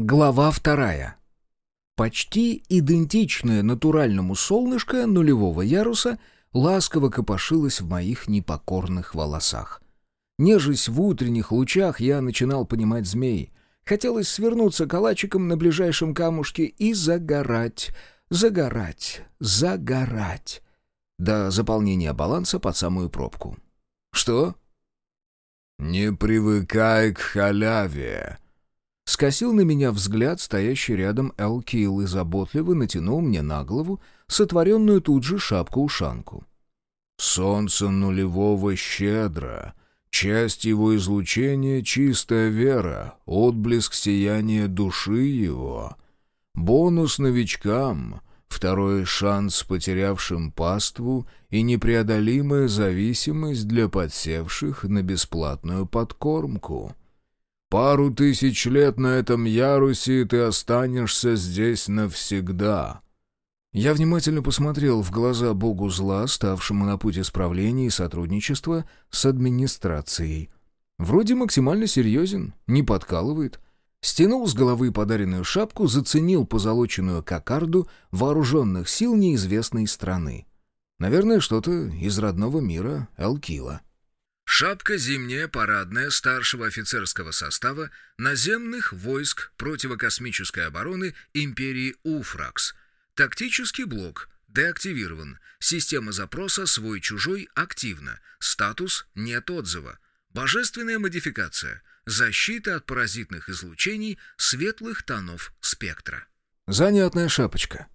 Глава вторая. Почти идентичное натуральному солнышко нулевого яруса ласково копошилось в моих непокорных волосах. Нежесть в утренних лучах, я начинал понимать змей. Хотелось свернуться калачиком на ближайшем камушке и загорать, загорать, загорать. До заполнения баланса под самую пробку. «Что?» «Не привыкай к халяве», Скосил на меня взгляд стоящий рядом Эл Килл и заботливо натянул мне на голову сотворенную тут же шапку-ушанку. «Солнце нулевого щедро. Часть его излучения — чистая вера, отблеск сияния души его. Бонус новичкам, второй шанс потерявшим паству и непреодолимая зависимость для подсевших на бесплатную подкормку». Пару тысяч лет на этом ярусе, и ты останешься здесь навсегда». Я внимательно посмотрел в глаза богу зла, ставшему на путь исправления и сотрудничества с администрацией. Вроде максимально серьезен, не подкалывает. Стянул с головы подаренную шапку, заценил позолоченную кокарду вооруженных сил неизвестной страны. Наверное, что-то из родного мира Элкила. Шапка зимняя, парадная, старшего офицерского состава наземных войск противокосмической обороны империи Уфракс. Тактический блок деактивирован. Система запроса «свой-чужой» активна. Статус «нет отзыва». Божественная модификация. Защита от паразитных излучений светлых тонов спектра. Занятная шапочка.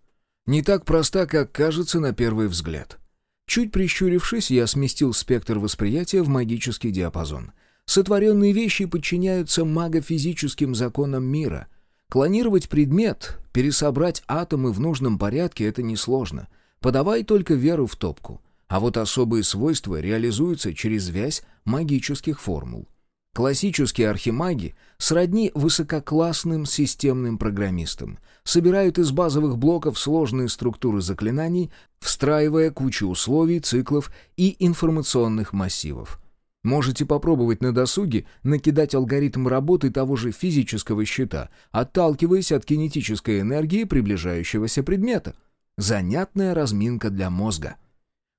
Не так проста, как кажется на первый взгляд. Чуть прищурившись, я сместил спектр восприятия в магический диапазон. Сотворенные вещи подчиняются магофизическим законам мира. Клонировать предмет, пересобрать атомы в нужном порядке — это несложно. Подавай только веру в топку. А вот особые свойства реализуются через связь магических формул. Классические архимаги сродни высококлассным системным программистам. Собирают из базовых блоков сложные структуры заклинаний, встраивая кучу условий, циклов и информационных массивов. Можете попробовать на досуге накидать алгоритм работы того же физического щита, отталкиваясь от кинетической энергии приближающегося предмета. Занятная разминка для мозга.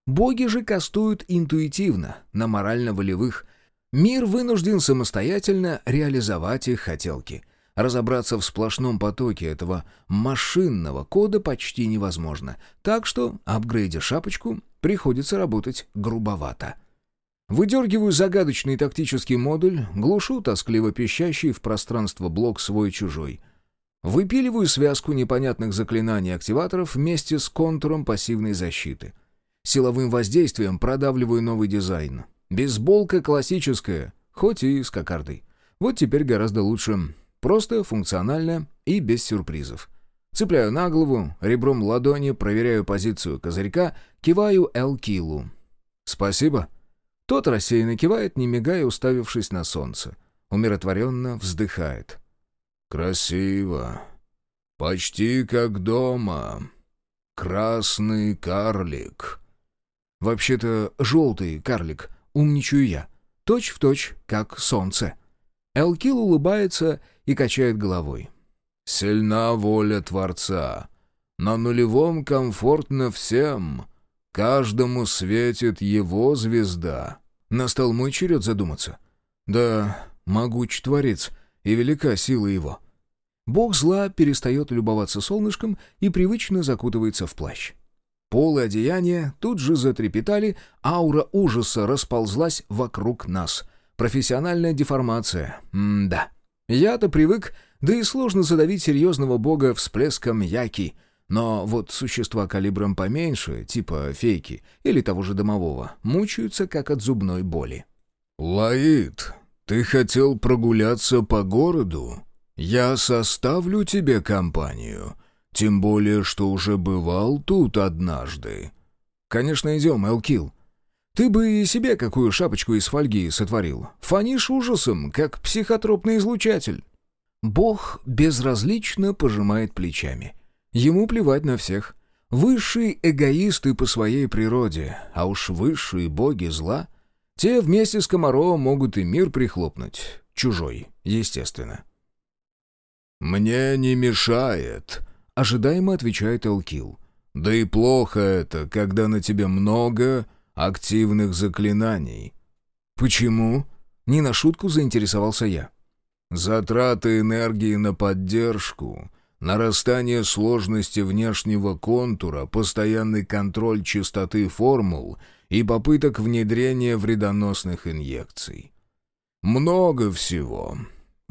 Боги же кастуют интуитивно, на морально-волевых, Мир вынужден самостоятельно реализовать их хотелки. Разобраться в сплошном потоке этого машинного кода почти невозможно, так что, апгрейдя шапочку, приходится работать грубовато. Выдергиваю загадочный тактический модуль, глушу тоскливо пищащий в пространство блок свой-чужой. Выпиливаю связку непонятных заклинаний активаторов вместе с контуром пассивной защиты. Силовым воздействием продавливаю новый дизайн. Бейсболка классическая, хоть и с кокардой. Вот теперь гораздо лучше. Просто, функционально и без сюрпризов. Цепляю на голову, ребром ладони проверяю позицию козырька, киваю Эл-Килу. «Спасибо». Тот рассеянно кивает, не мигая, уставившись на солнце. Умиротворенно вздыхает. «Красиво. Почти как дома. Красный карлик». «Вообще-то желтый карлик», Умничаю я. Точь в точь, как солнце. Элкил улыбается и качает головой. «Сильна воля Творца. На нулевом комфортно всем. Каждому светит его звезда». Настал мой черед задуматься. Да, могуч Творец, и велика сила его. Бог зла перестает любоваться солнышком и привычно закутывается в плащ. Полы одеяния тут же затрепетали, аура ужаса расползлась вокруг нас. Профессиональная деформация. М-да. Я-то привык, да и сложно задавить серьезного бога всплеском яки. Но вот существа калибром поменьше, типа фейки или того же домового, мучаются как от зубной боли. «Лаид, ты хотел прогуляться по городу? Я составлю тебе компанию. Тем более, что уже бывал тут однажды. Конечно, идем, Элкил. Ты бы и себе какую шапочку из фольги сотворил. Фонишь ужасом, как психотропный излучатель. Бог безразлично пожимает плечами. Ему плевать на всех. Высшие эгоисты по своей природе, а уж высшие боги зла, те вместе с комаром могут и мир прихлопнуть. Чужой, естественно. «Мне не мешает», — ожидаемо отвечает Элкил. «Да и плохо это, когда на тебе много активных заклинаний». «Почему?» — не на шутку заинтересовался я. «Затраты энергии на поддержку, нарастание сложности внешнего контура, постоянный контроль частоты формул и попыток внедрения вредоносных инъекций. Много всего.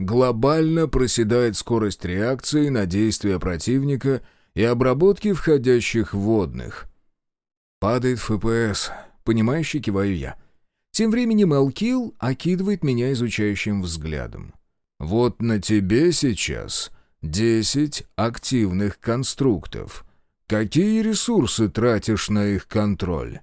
Глобально проседает скорость реакции на действия противника и обработки входящих водных. Падает ФПС, понимающе киваю я. Тем временем Элкил окидывает меня изучающим взглядом. «Вот на тебе сейчас десять активных конструктов. Какие ресурсы тратишь на их контроль?»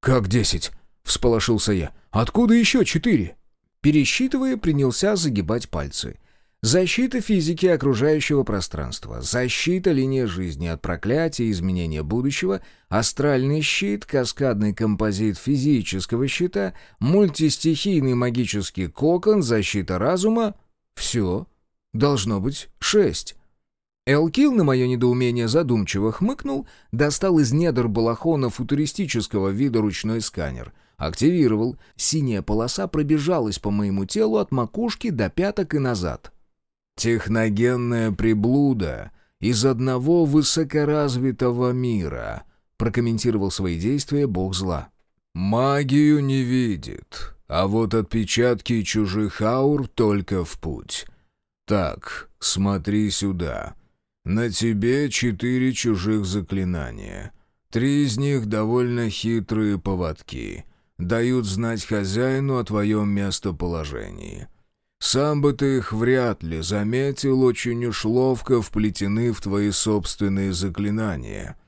«Как десять?» — всполошился я. «Откуда еще четыре?» Пересчитывая, принялся загибать пальцы. Защита физики окружающего пространства, защита линии жизни от проклятия изменения будущего, астральный щит, каскадный композит физического щита, мультистихийный магический кокон, защита разума — все. Должно быть шесть. Элкил на мое недоумение задумчиво хмыкнул, достал из недр балахона футуристического вида ручной сканер — Активировал. Синяя полоса пробежалась по моему телу от макушки до пяток и назад. «Техногенная приблуда из одного высокоразвитого мира», прокомментировал свои действия бог зла. «Магию не видит, а вот отпечатки чужих аур только в путь. Так, смотри сюда. На тебе четыре чужих заклинания. Три из них довольно хитрые поводки дают знать хозяину о твоем местоположении. Сам бы ты их вряд ли заметил, очень уж ловко вплетены в твои собственные заклинания.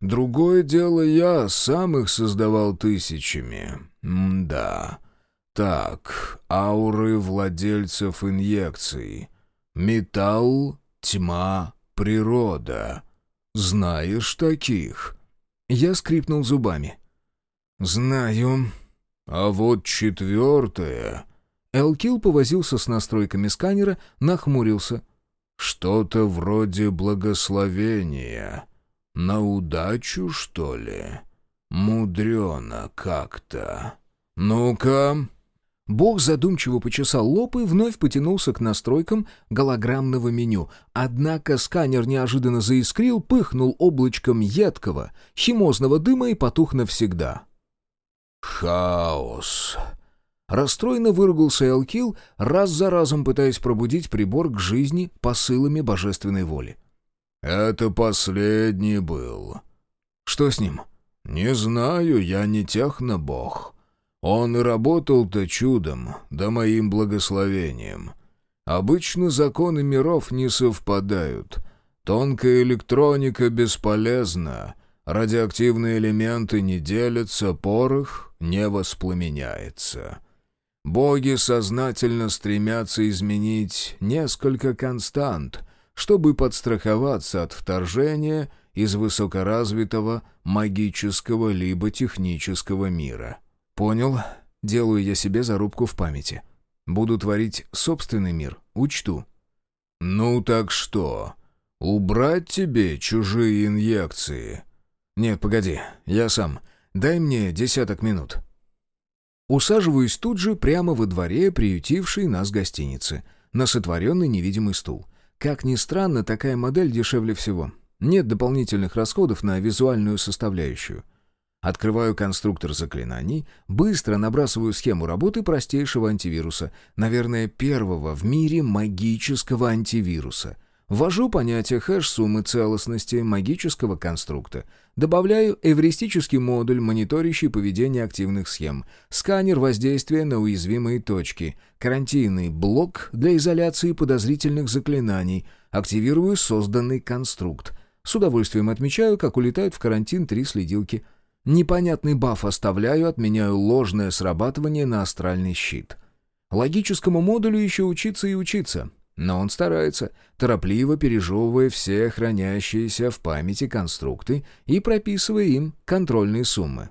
Другое дело, я сам их создавал тысячами. М-да. Так, ауры владельцев инъекций. Металл, тьма, природа. Знаешь таких?» Я скрипнул зубами. «Знаю. А вот четвертое...» Элкил повозился с настройками сканера, нахмурился. «Что-то вроде благословения. На удачу, что ли? Мудрено как-то. Ну-ка...» Бог задумчиво почесал лоб и вновь потянулся к настройкам голограммного меню. Однако сканер неожиданно заискрил, пыхнул облачком едкого, химозного дыма и потух навсегда. «Хаос!» Расстроенно выругался Элкил, раз за разом пытаясь пробудить прибор к жизни посылами божественной воли. «Это последний был». «Что с ним?» «Не знаю, я не технобог. Он и работал-то чудом, да моим благословением. Обычно законы миров не совпадают. Тонкая электроника бесполезна, радиоактивные элементы не делятся, порох не воспламеняется. Боги сознательно стремятся изменить несколько констант, чтобы подстраховаться от вторжения из высокоразвитого магического либо технического мира. Понял. Делаю я себе зарубку в памяти. Буду творить собственный мир, учту. «Ну так что, убрать тебе чужие инъекции?» «Нет, погоди, я сам. Дай мне десяток минут». Усаживаюсь тут же прямо во дворе, приютившей нас гостиницы, на сотворенный невидимый стул. Как ни странно, такая модель дешевле всего. Нет дополнительных расходов на визуальную составляющую. Открываю конструктор заклинаний, быстро набрасываю схему работы простейшего антивируса, наверное, первого в мире магического антивируса — Ввожу понятие хэш-суммы целостности магического конструкта. Добавляю эвристический модуль, мониторящий поведение активных схем, сканер воздействия на уязвимые точки, карантинный блок для изоляции подозрительных заклинаний, активирую созданный конструкт. С удовольствием отмечаю, как улетают в карантин три следилки. Непонятный баф оставляю, отменяю ложное срабатывание на астральный щит. Логическому модулю еще учиться и учиться. Но он старается, торопливо пережевывая все хранящиеся в памяти конструкты и прописывая им контрольные суммы.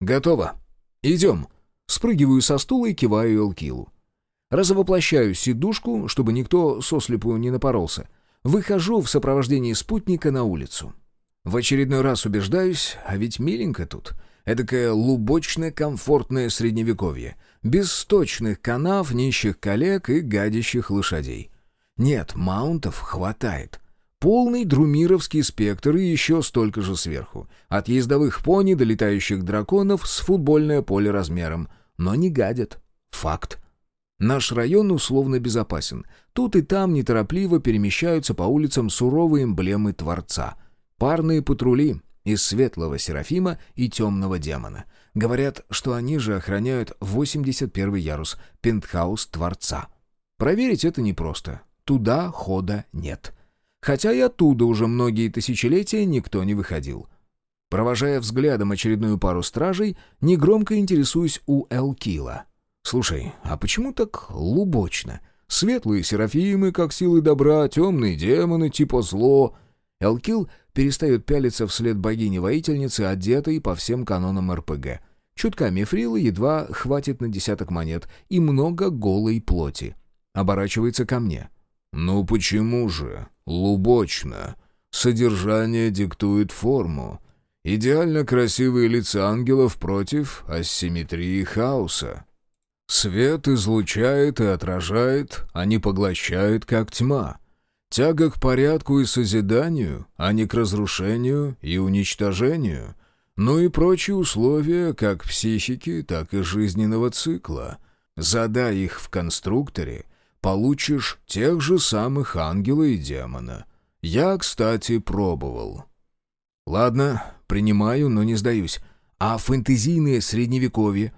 «Готово. Идем». Спрыгиваю со стула и киваю Элкилу. Разовоплощаю сидушку, чтобы никто сослепу не напоролся. Выхожу в сопровождении спутника на улицу. В очередной раз убеждаюсь, а ведь миленько тут. Эдакое лубочное комфортное средневековье. Без сточных канав, нищих коллег и гадящих лошадей. Нет, маунтов хватает. Полный друмировский спектр и еще столько же сверху. От ездовых пони до летающих драконов с футбольное поле размером. Но не гадят. Факт. Наш район условно безопасен. Тут и там неторопливо перемещаются по улицам суровые эмблемы Творца. Парные патрули из светлого Серафима и темного демона. Говорят, что они же охраняют 81 ярус, пентхаус Творца. Проверить это непросто. Туда хода нет. Хотя и оттуда уже многие тысячелетия никто не выходил. Провожая взглядом очередную пару стражей, негромко интересуюсь у Элкила. «Слушай, а почему так лубочно? Светлые серафимы, как силы добра, темные демоны, типа зло...» Элкил перестает пялиться вслед богини-воительницы, одетой по всем канонам РПГ. Чутка мифрила едва хватит на десяток монет и много голой плоти. Оборачивается ко мне. «Ну почему же? Лубочно. Содержание диктует форму. Идеально красивые лица ангелов против асимметрии хаоса. Свет излучает и отражает, а не поглощает, как тьма. Тяга к порядку и созиданию, а не к разрушению и уничтожению. Ну и прочие условия как психики, так и жизненного цикла. Задай их в конструкторе, получишь тех же самых ангела и демона. Я, кстати, пробовал. Ладно, принимаю, но не сдаюсь. А фэнтезийное средневековье?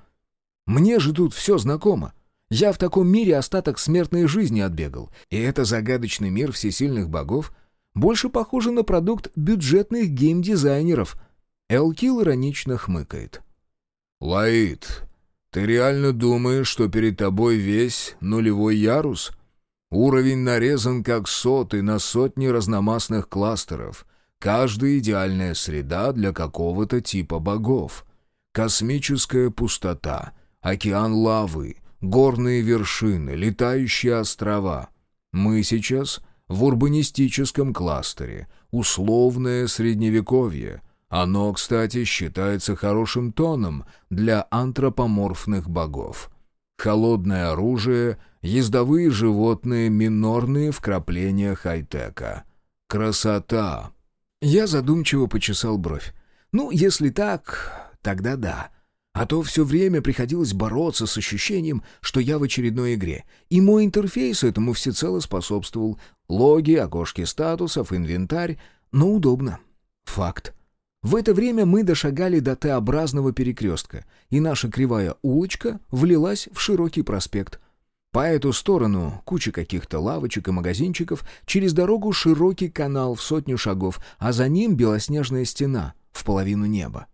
Мне же тут все знакомо. Я в таком мире остаток смертной жизни отбегал. И это загадочный мир всесильных богов больше похоже на продукт бюджетных геймдизайнеров. Элкил иронично хмыкает. «Лаид, ты реально думаешь, что перед тобой весь нулевой ярус? Уровень нарезан как сотый на сотни разномастных кластеров. Каждая идеальная среда для какого-то типа богов. Космическая пустота, океан лавы, горные вершины, летающие острова. Мы сейчас в урбанистическом кластере, условное средневековье — оно, кстати, считается хорошим тоном для антропоморфных богов. Холодное оружие, ездовые животные, минорные вкрапления хай-тека. Красота! Я задумчиво почесал бровь. Ну, если так, тогда да. А то все время приходилось бороться с ощущением, что я в очередной игре. И мой интерфейс этому всецело способствовал. Логи, окошки статусов, инвентарь. Но удобно. Факт. В это время мы дошагали до Т-образного перекрестка, и наша кривая улочка влилась в широкий проспект. По эту сторону куча каких-то лавочек и магазинчиков, через дорогу широкий канал в сотню шагов, а за ним белоснежная стена в половину неба.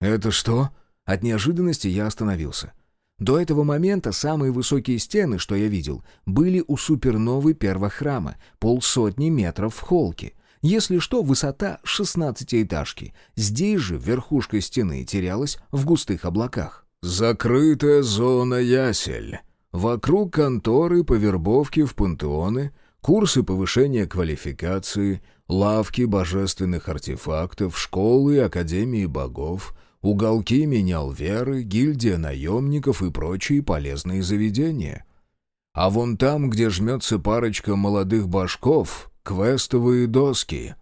«Это что?» От неожиданности я остановился. До этого момента самые высокие стены, что я видел, были у суперновой первого храма, полсотни метров в холке — если что, высота шестнадцатиэтажки. Здесь же верхушка стены терялась в густых облаках. «Закрытая зона ясель. Вокруг конторы по вербовке в пантеоны, курсы повышения квалификации, лавки божественных артефактов, школы и академии богов, уголки менял веры, гильдия наемников и прочие полезные заведения». А вон там, где жмется парочка молодых башков, Квестовые доски.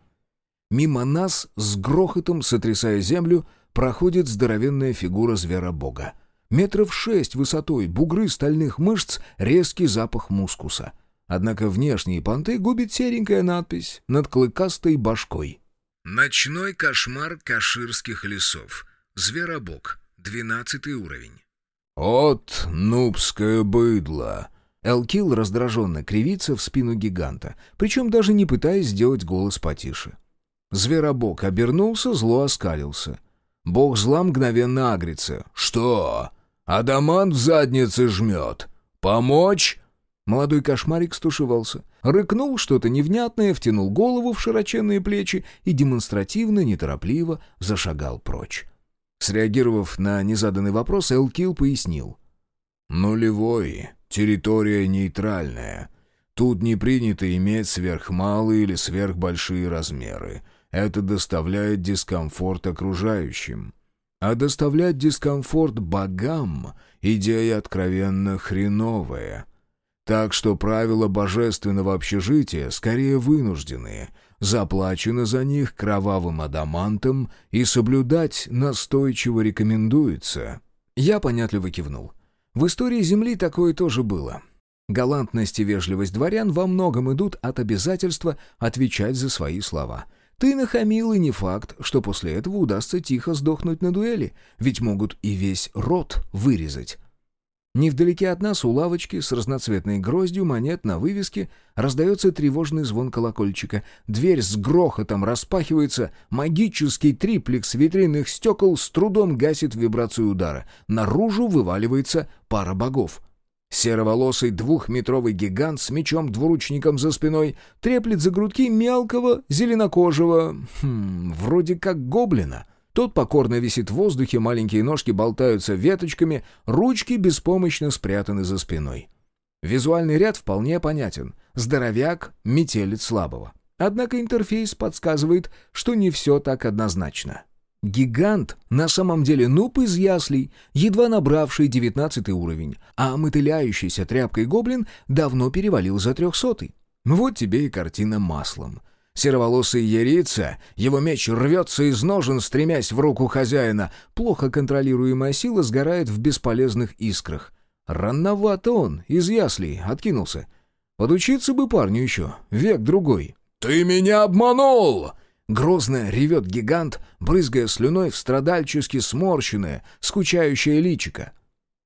Мимо нас, с грохотом сотрясая землю, проходит здоровенная фигура зверобога. Метров шесть высотой, бугры стальных мышц, резкий запах мускуса. Однако внешние понты губит серенькая надпись над клыкастой башкой. «Ночной кошмар каширских лесов. Зверобог. Двенадцатый уровень». «От нубское быдло!» Элкил раздраженно кривится в спину гиганта, причем даже не пытаясь сделать голос потише. Зверобог обернулся, зло оскалился. Бог зла мгновенно агрится. «Что? Адамант в заднице жмет? Помочь?» Молодой кошмарик стушевался, рыкнул что-то невнятное, втянул голову в широченные плечи и демонстративно, неторопливо зашагал прочь. Среагировав на незаданный вопрос, Элкил пояснил. «Нулевой. территория нейтральная. Тут не принято иметь сверхмалые или сверхбольшие размеры. Это доставляет дискомфорт окружающим. А доставлять дискомфорт богам — идея откровенно хреновая. Так что правила божественного общежития скорее вынужденные, заплачено за них кровавым адамантом и соблюдать настойчиво рекомендуется. Я понятливо кивнул. В истории Земли такое тоже было. Галантность и вежливость дворян во многом идут от обязательства отвечать за свои слова. Ты нахамил, и не факт, что после этого удастся тихо сдохнуть на дуэли, ведь могут и весь рот вырезать. Невдалеке от нас у лавочки с разноцветной гроздью монет на вывеске раздается тревожный звон колокольчика. Дверь с грохотом распахивается, магический триплекс витринных стекол с трудом гасит вибрацию удара. Наружу вываливается пара богов. Сероволосый двухметровый гигант с мечом-двуручником за спиной треплет за грудки мелкого зеленокожего, хм, вроде как гоблина — тот покорно висит в воздухе, маленькие ножки болтаются веточками, ручки беспомощно спрятаны за спиной. Визуальный ряд вполне понятен. Здоровяк — метелец слабого. Однако интерфейс подсказывает, что не все так однозначно. Гигант на самом деле нуб из яслей, едва набравший девятнадцатый уровень, а мотыляющийся тряпкой гоблин давно перевалил за трехсотый. Вот тебе и картина маслом. Сероволосый ярица, его меч рвется из ножен, стремясь в руку хозяина. Плохо контролируемая сила сгорает в бесполезных искрах. Рановато он, из яслей, откинулся. Подучиться бы парню еще, век другой. «Ты меня обманул!» Грозно ревет гигант, брызгая слюной в страдальчески сморщенное, скучающее личико.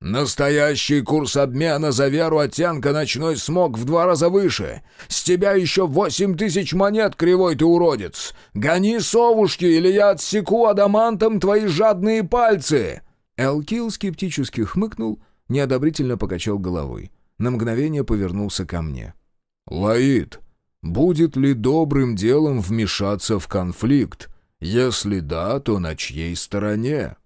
«Настоящий курс обмена за веру оттенка ночной смог в два раза выше. С тебя еще восемь тысяч монет, кривой ты уродец! Гони совушки, или я отсеку адамантом твои жадные пальцы!» Элкил скептически хмыкнул, неодобрительно покачал головой. На мгновение повернулся ко мне. «Лаид, будет ли добрым делом вмешаться в конфликт? Если да, то на чьей стороне?»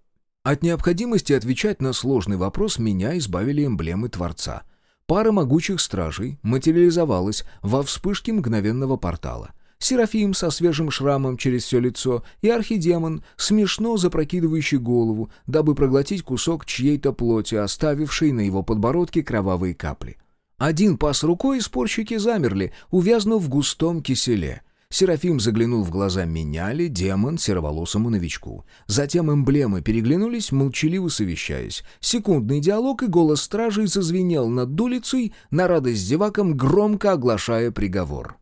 От необходимости отвечать на сложный вопрос меня избавили эмблемы Творца. Пара могучих стражей материализовалась во вспышке мгновенного портала. Серафим со свежим шрамом через все лицо и архидемон, смешно запрокидывающий голову, дабы проглотить кусок чьей-то плоти, оставившей на его подбородке кровавые капли. Один пас рукой, спорщики замерли, увязнув в густом киселе — Серафим заглянул в глаза меняли, демон сероволосому новичку. Затем эмблемы переглянулись, молчаливо совещаясь. Секундный диалог и голос стражей зазвенел над улицей, на радость зевакам громко оглашая приговор.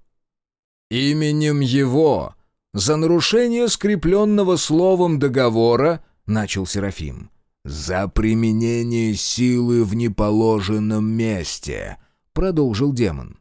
«Именем его, за нарушение скрепленного словом договора, — начал Серафим, — за применение силы в неположенном месте, — продолжил демон.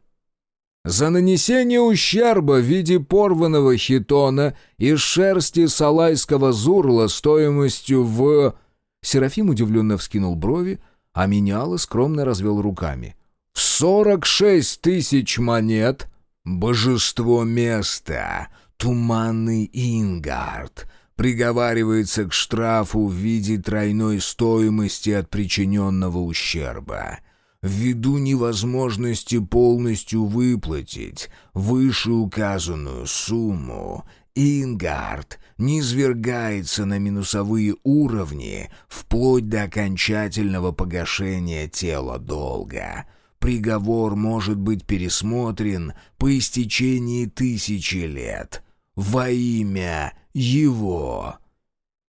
За нанесение ущерба в виде порванного хитона из шерсти салайского зурла стоимостью в... Серафим удивленно вскинул брови, а меняло скромно развел руками. «В сорок шесть тысяч монет! Божество места! Туманный Ингард!» приговаривается к штрафу в виде тройной стоимости от причиненного ущерба ввиду невозможности полностью выплатить вышеуказанную сумму, Ингард низвергается на минусовые уровни вплоть до окончательного погашения тела долга. Приговор может быть пересмотрен по истечении тысячи лет во имя его.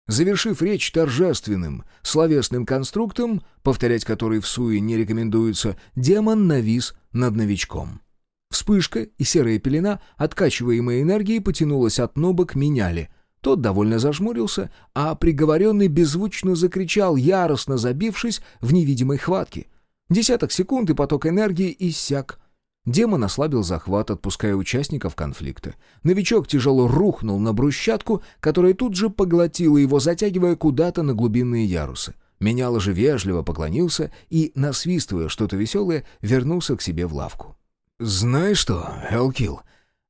Завершив речь торжественным, словесным конструктом, повторять который в суе не рекомендуется, демон навис над новичком. Вспышка и серая пелена, откачиваемой энергией, потянулась от ноба к меняли. Тот довольно зажмурился, а приговоренный беззвучно закричал, яростно забившись в невидимой хватке. Десяток секунд, и поток энергии иссяк — Демон ослабил захват, отпуская участников конфликта. Новичок тяжело рухнул на брусчатку, которая тут же поглотила его, затягивая куда-то на глубинные ярусы. Меняло же вежливо поклонился и, насвистывая что-то веселое, вернулся к себе в лавку. «Знаешь что, Элкил,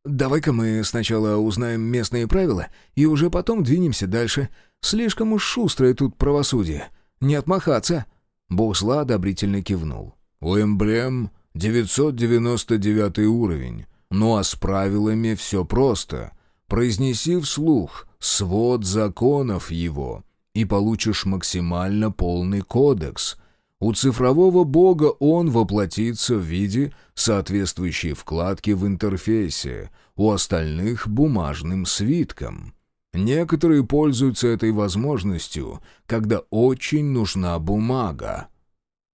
давай-ка мы сначала узнаем местные правила и уже потом двинемся дальше. Слишком уж шустрое тут правосудие. Не отмахаться». Бог зла одобрительно кивнул. У эмблем 999 уровень, ну а с правилами все просто. Произнеси вслух свод законов его, и получишь максимально полный кодекс. У цифрового бога он воплотится в виде соответствующей вкладки в интерфейсе, у остальных — бумажным свитком. Некоторые пользуются этой возможностью, когда очень нужна бумага.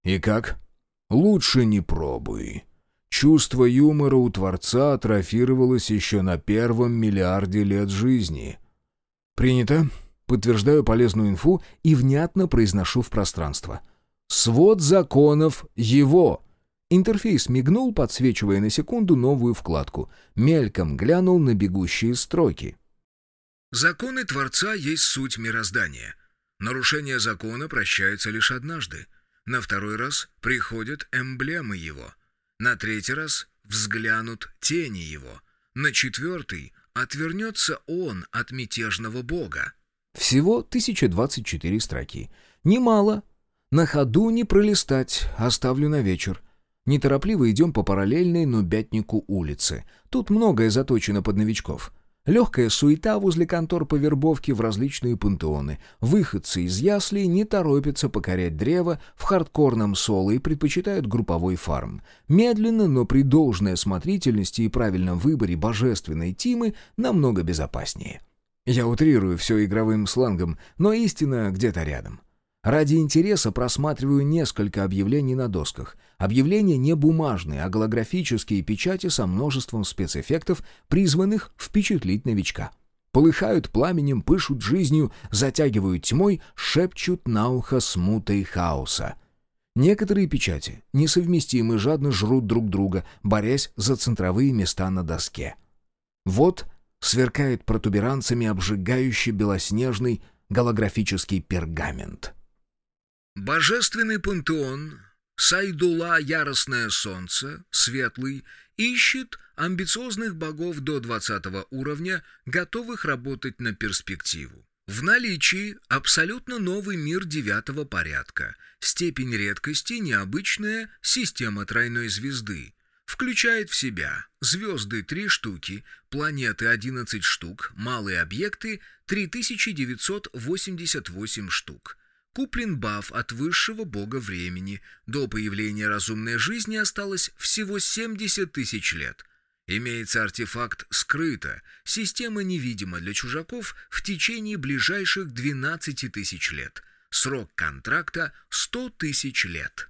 И как? Лучше не пробуй. Чувство юмора у Творца атрофировалось еще на первом миллиарде лет жизни. «Принято», подтверждаю полезную инфу и внятно произношу в пространство. «Свод законов его!» Интерфейс мигнул, подсвечивая на секунду новую вкладку. Мельком глянул на бегущие строки. «Законы Творца есть суть мироздания. Нарушение закона прощается лишь однажды. На второй раз приходят эмблемы его. На третий раз взглянут тени его. На четвертый отвернется он от мятежного бога. Всего 1024 строки. Немало. На ходу не пролистать, оставлю на вечер. Неторопливо идем по параллельной, но бятнику улице. Тут многое заточено под новичков. Легкая суета возле контор по вербовке в различные пантеоны. Выходцы из яслей не торопятся покорять древо в хардкорном соло и предпочитают групповой фарм. Медленно, но при должной осмотрительности и правильном выборе божественной тимы намного безопаснее. Я утрирую все игровым слангом, но истина где-то рядом. Ради интереса просматриваю несколько объявлений на досках. Объявления не бумажные, а голографические печати со множеством спецэффектов, призванных впечатлить новичка. Полыхают пламенем, пышут жизнью, затягивают тьмой, шепчут на ухо смутой хаоса. Некоторые печати несовместимы, жадно жрут друг друга, борясь за центровые места на доске. Вот сверкает протуберанцами обжигающий белоснежный голографический пергамент. Божественный пантеон, Сайдула Яростное Солнце, Светлый, ищет амбициозных богов до 20 уровня, готовых работать на перспективу. В наличии абсолютно новый мир девятого порядка, степень редкости необычная система тройной звезды, Включает в себя звезды 3 штуки, планеты 11 штук, малые объекты 3988 штук. Куплен баф от высшего бога времени. До появления разумной жизни осталось всего 70 тысяч лет. Имеется артефакт «Скрыто». Система невидима для чужаков в течение ближайших 12 тысяч лет. Срок контракта — 100 тысяч лет.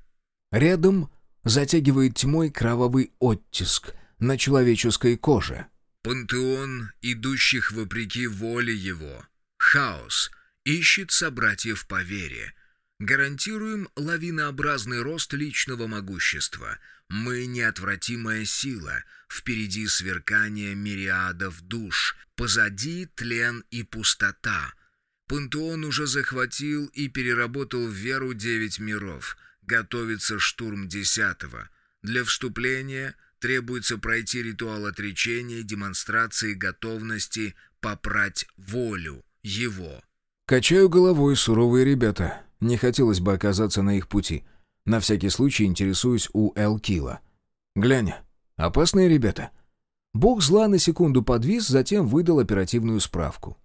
Рядом затягивает тьмой кровавый оттиск на человеческой коже. «Пантеон, идущих вопреки воле его. Хаос. Ищет собратьев по вере. Гарантируем лавинообразный рост личного могущества. Мы неотвратимая сила. Впереди сверкание мириадов душ. Позади тлен и пустота. Пантеон уже захватил и переработал в веру девять миров — Готовится штурм десятого. Для вступления требуется пройти ритуал отречения демонстрации готовности попрать волю его. Качаю головой, суровые ребята. Не хотелось бы оказаться на их пути. На всякий случай интересуюсь у Элкила. Глянь, опасные ребята. Бог зла на секунду подвис, затем выдал оперативную справку.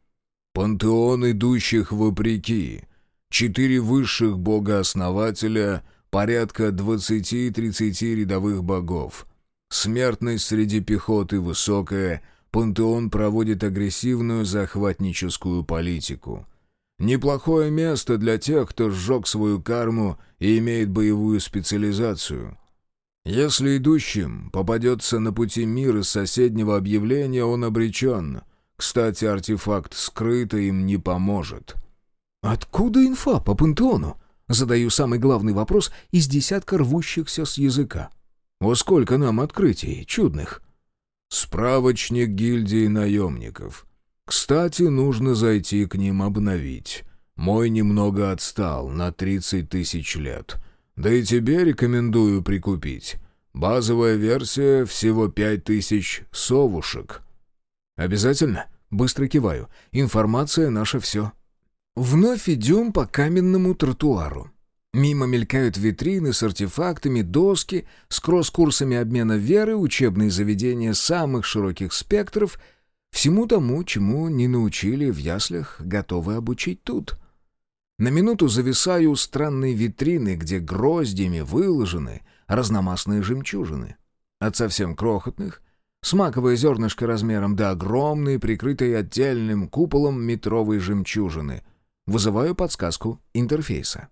«Пантеон идущих вопреки четыре высших бога-основателя, порядка 20-30 рядовых богов. Смертность среди пехоты высокая, пантеон проводит агрессивную захватническую политику. Неплохое место для тех, кто сжег свою карму и имеет боевую специализацию. Если идущим попадется на пути мир из соседнего объявления, он обречен. Кстати, артефакт скрыто им не поможет. «Откуда инфа по пантеону?» Задаю самый главный вопрос из десятка рвущихся с языка. «О, сколько нам открытий чудных!» «Справочник гильдии наемников. Кстати, нужно зайти к ним обновить. Мой немного отстал, на 30 тысяч лет. Да и тебе рекомендую прикупить. Базовая версия всего 5 тысяч совушек». «Обязательно?» Быстро киваю. «Информация — наше все». Вновь идем по каменному тротуару. Мимо мелькают витрины с артефактами, доски с кросс-курсами обмена веры, учебные заведения самых широких спектров. Всему тому, чему не научили в яслях, готовы обучить тут. На минуту зависаю у странной витрины, где гроздями выложены разномастные жемчужины. От совсем крохотных, смаковое зернышко размером до огромной, прикрытой отдельным куполом метровой жемчужины. Вызываю подсказку интерфейса.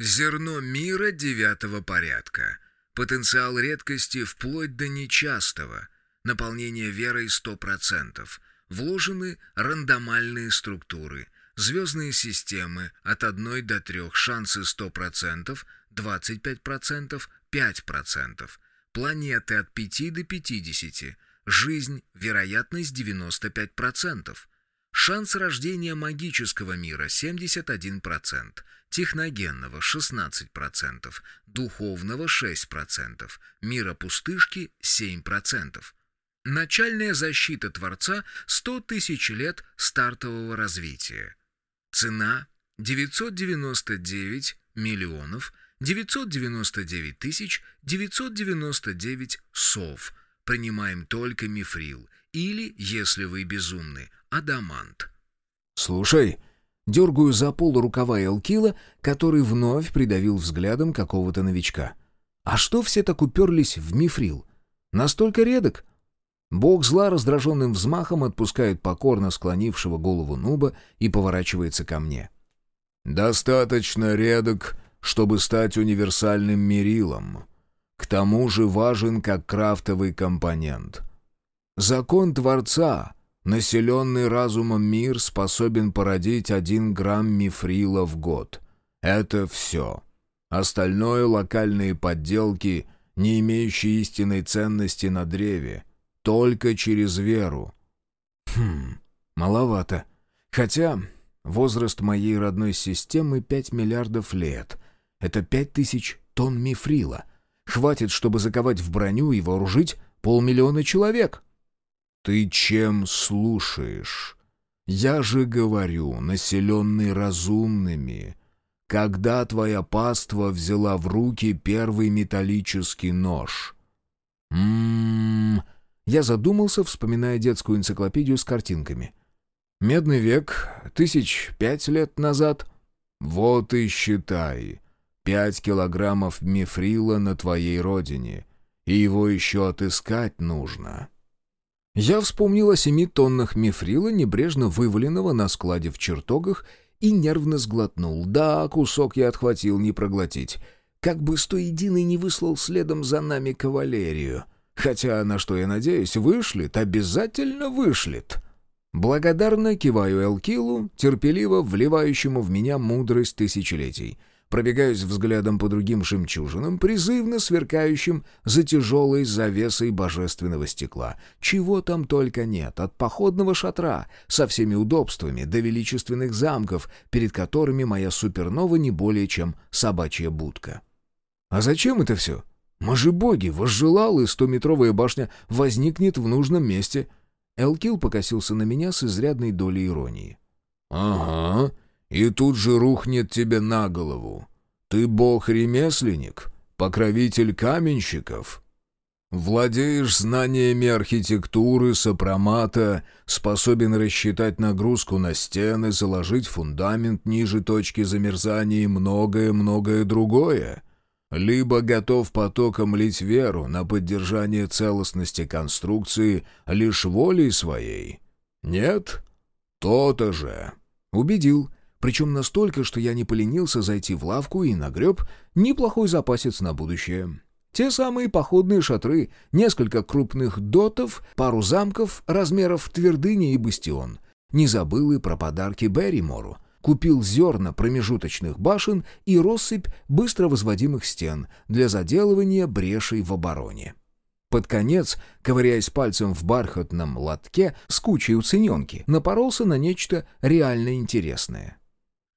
Зерно мира девятого порядка. Потенциал редкости вплоть до нечастого. Наполнение верой 100%. Вложены рандомальные структуры. Звездные системы от 1 до 3. Шансы 100%, 25%, 5%. Планеты от 5 до 50. Жизнь, вероятность 95%. Шанс рождения магического мира 71% техногенного 16%, духовного 6%, мира пустышки 7%. Начальная защита Творца 100 тысяч лет стартового развития. Цена 999 миллионов 999 тысяч 999 сов. Принимаем только мифрил. Или, если вы безумны, адамант. «Слушай», Дергаю за пол рукава Элкила, который вновь придавил взглядом какого-то новичка. «А что все так уперлись в мифрил? Настолько редок?» Бог зла раздраженным взмахом отпускает покорно склонившего голову нуба и поворачивается ко мне. «Достаточно редок, чтобы стать универсальным мерилом. К тому же важен как крафтовый компонент. Закон Творца Населенный разумом мир способен породить один грамм мифрила в год. Это все. Остальное — локальные подделки, не имеющие истинной ценности на древе. Только через веру. Хм, маловато. Хотя возраст моей родной системы 5 миллиардов лет. Это 5 тысяч тонн мифрила. Хватит, чтобы заковать в броню и вооружить полмиллиона человек. «Ты чем слушаешь? Я же говорю, населенный разумными. Когда твоя паства взяла в руки первый металлический нож?» «М-м-м...» Я задумался, вспоминая детскую энциклопедию с картинками. «Медный век, тысяч пять лет назад». «Вот и считай. Пять килограммов мифрила на твоей родине. И его еще отыскать нужно». Я вспомнил о семи тоннах мифрила, небрежно вываленного на складе в чертогах, и нервно сглотнул. Да, кусок я отхватил не проглотить. Как бы сто единый не выслал следом за нами кавалерию. Хотя, на что я надеюсь, вышлет, обязательно вышлет. Благодарно киваю Элкилу, терпеливо вливающему в меня мудрость тысячелетий — Пробегаюсь взглядом по другим жемчужинам, призывно сверкающим за тяжелой завесой божественного стекла. Чего там только нет, от походного шатра со всеми удобствами до величественных замков, перед которыми моя супернова не более чем собачья будка. А зачем это все? Мы же боги, возжелал, и стометровая башня возникнет в нужном месте. Элкил покосился на меня с изрядной долей иронии. «Ага», и тут же рухнет тебе на голову. Ты бог-ремесленник, покровитель каменщиков. Владеешь знаниями архитектуры, сопромата, способен рассчитать нагрузку на стены, заложить фундамент ниже точки замерзания и многое-многое другое. Либо готов потоком лить веру на поддержание целостности конструкции лишь волей своей. Нет? То-то же. Убедил причем настолько, что я не поленился зайти в лавку и нагреб неплохой запасец на будущее. Те самые походные шатры, несколько крупных дотов, пару замков размеров твердыни и бастион. Не забыл и про подарки Берримору. Купил зерна промежуточных башен и россыпь быстро возводимых стен для заделывания брешей в обороне. Под конец, ковыряясь пальцем в бархатном лотке с кучей уцененки, напоролся на нечто реально интересное.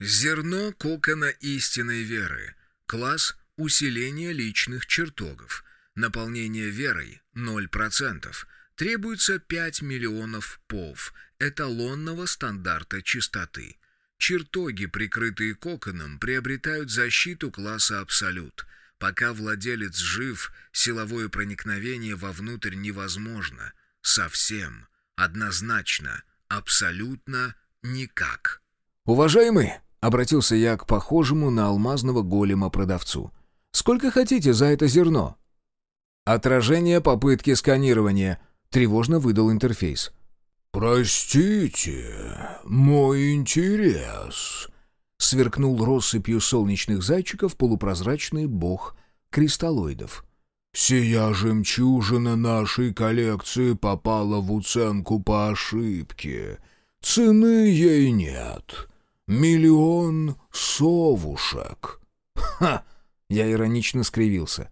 Зерно кокона истинной веры. Класс усиления личных чертогов. Наполнение верой 0%. Требуется 5 миллионов пов эталонного стандарта чистоты. Чертоги, прикрытые коконом, приобретают защиту класса «Абсолют». Пока владелец жив, силовое проникновение вовнутрь невозможно. Совсем. Однозначно. Абсолютно никак. «Уважаемый!» — обратился я к похожему на алмазного голема продавцу. «Сколько хотите за это зерно?» «Отражение попытки сканирования», — тревожно выдал интерфейс. «Простите, мой интерес», — сверкнул россыпью солнечных зайчиков полупрозрачный бог кристаллоидов. «Сия жемчужина нашей коллекции попала в уценку по ошибке. Цены ей нет. Миллион совушек». «Ха!» — я иронично скривился.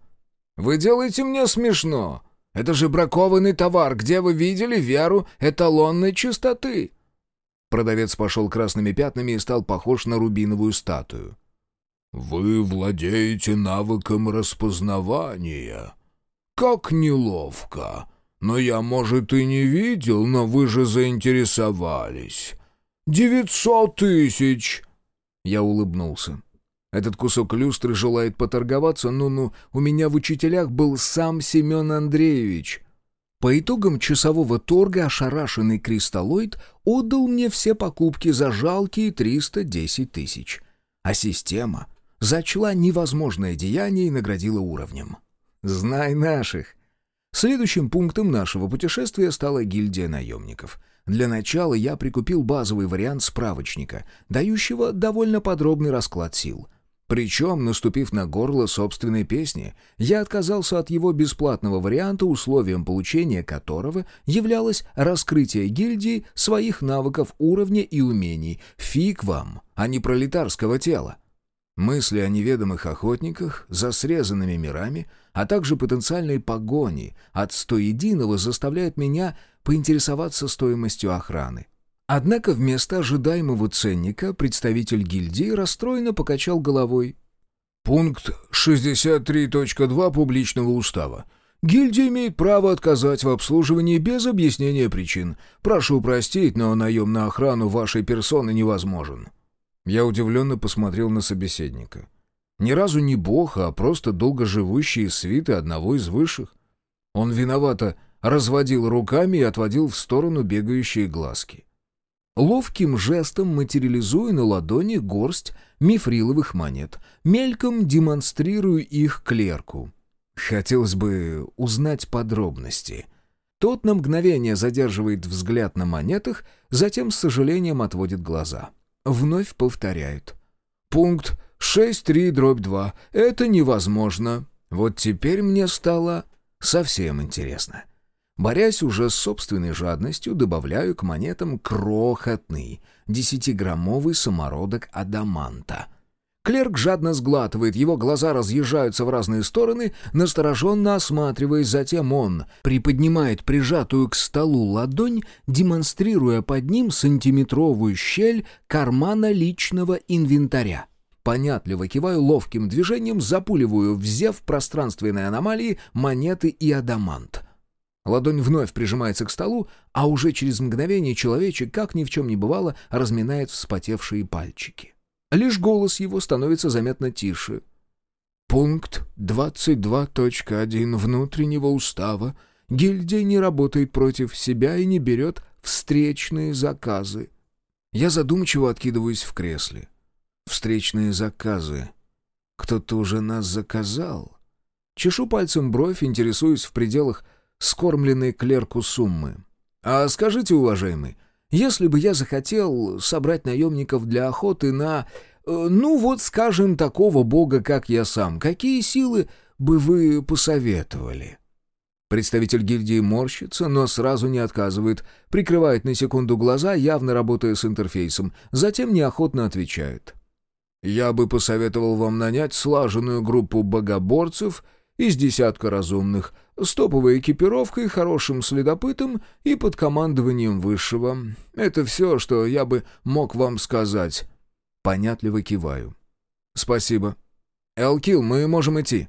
«Вы делаете мне смешно. Это же бракованный товар, где вы видели веру эталонной чистоты?» Продавец пошел красными пятнами и стал похож на рубиновую статую. «Вы владеете навыком распознавания. Как неловко. Но я, может, и не видел, но вы же заинтересовались. Девятьсот тысяч!» Я улыбнулся. Этот кусок люстры желает поторговаться, ну-ну, у меня в учителях был сам Семен Андреевич. По итогам часового торга ошарашенный кристаллоид отдал мне все покупки за жалкие 310 тысяч. А система зачла невозможное деяние и наградила уровнем. Знай наших. Следующим пунктом нашего путешествия стала гильдия наемников. Для начала я прикупил базовый вариант справочника, дающего довольно подробный расклад сил — причем, наступив на горло собственной песни, я отказался от его бесплатного варианта, условием получения которого являлось раскрытие гильдии своих навыков уровня и умений. Фиг вам, а не пролетарского тела. Мысли о неведомых охотниках за срезанными мирами, а также потенциальной погони от стоединого заставляют меня поинтересоваться стоимостью охраны. Однако вместо ожидаемого ценника представитель гильдии расстроенно покачал головой. «Пункт 63.2 публичного устава. Гильдия имеет право отказать в обслуживании без объяснения причин. Прошу простить, но наем на охрану вашей персоны невозможен». Я удивленно посмотрел на собеседника. Ни разу не бог, а просто долгоживущие свиты одного из высших. Он виновато разводил руками и отводил в сторону бегающие глазки ловким жестом материализуя на ладони горсть мифриловых монет, мельком демонстрирую их клерку. Хотелось бы узнать подробности. Тот на мгновение задерживает взгляд на монетах, затем с сожалением отводит глаза. Вновь повторяют. «Пункт 6.3 Это невозможно. Вот теперь мне стало совсем интересно. Борясь уже с собственной жадностью, добавляю к монетам крохотный, десятиграммовый самородок адаманта. Клерк жадно сглатывает, его глаза разъезжаются в разные стороны, настороженно осматриваясь, затем он приподнимает прижатую к столу ладонь, демонстрируя под ним сантиметровую щель кармана личного инвентаря. Понятливо киваю ловким движением, запуливаю в зев пространственной аномалии монеты и адамант — Ладонь вновь прижимается к столу, а уже через мгновение человечек, как ни в чем не бывало, разминает вспотевшие пальчики. Лишь голос его становится заметно тише. Пункт 22.1 внутреннего устава. Гильдия не работает против себя и не берет встречные заказы. Я задумчиво откидываюсь в кресле. Встречные заказы. Кто-то уже нас заказал. Чешу пальцем бровь, интересуюсь в пределах скормленной клерку суммы. «А скажите, уважаемый, если бы я захотел собрать наемников для охоты на... Э, ну вот, скажем, такого бога, как я сам, какие силы бы вы посоветовали?» Представитель гильдии морщится, но сразу не отказывает, прикрывает на секунду глаза, явно работая с интерфейсом, затем неохотно отвечает. «Я бы посоветовал вам нанять слаженную группу богоборцев из десятка разумных, с топовой экипировкой, хорошим следопытом и под командованием высшего. Это все, что я бы мог вам сказать». Понятливо киваю. «Спасибо. Элкил, мы можем идти».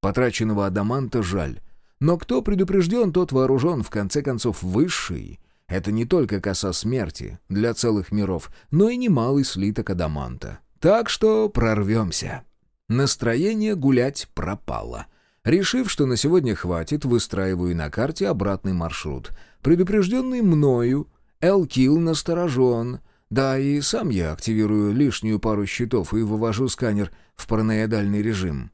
Потраченного адаманта жаль. Но кто предупрежден, тот вооружен, в конце концов, высший. Это не только коса смерти для целых миров, но и немалый слиток адаманта. Так что прорвемся. Настроение гулять пропало. Решив, что на сегодня хватит, выстраиваю на карте обратный маршрут. Предупрежденный мною, Элкил насторожен. Да, и сам я активирую лишнюю пару щитов и вывожу сканер в параноидальный режим.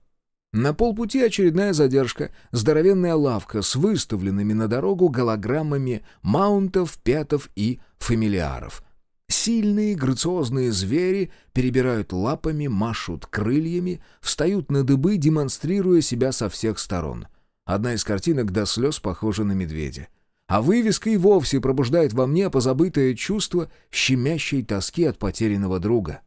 На полпути очередная задержка, здоровенная лавка с выставленными на дорогу голограммами маунтов, пятов и фамилиаров. Сильные грациозные звери перебирают лапами, машут крыльями, встают на дыбы, демонстрируя себя со всех сторон. Одна из картинок до слез похожа на медведя. А вывеска и вовсе пробуждает во мне позабытое чувство щемящей тоски от потерянного друга.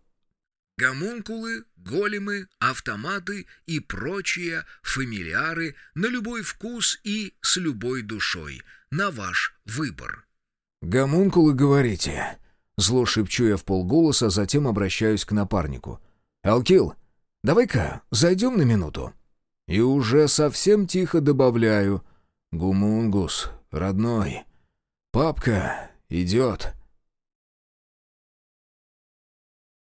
Гомункулы, големы, автоматы и прочие фамильяры на любой вкус и с любой душой. На ваш выбор. «Гомункулы, говорите?» Зло шепчу я в полголоса, затем обращаюсь к напарнику. «Алкил, давай-ка зайдем на минуту». И уже совсем тихо добавляю. «Гумунгус, родной, папка идет».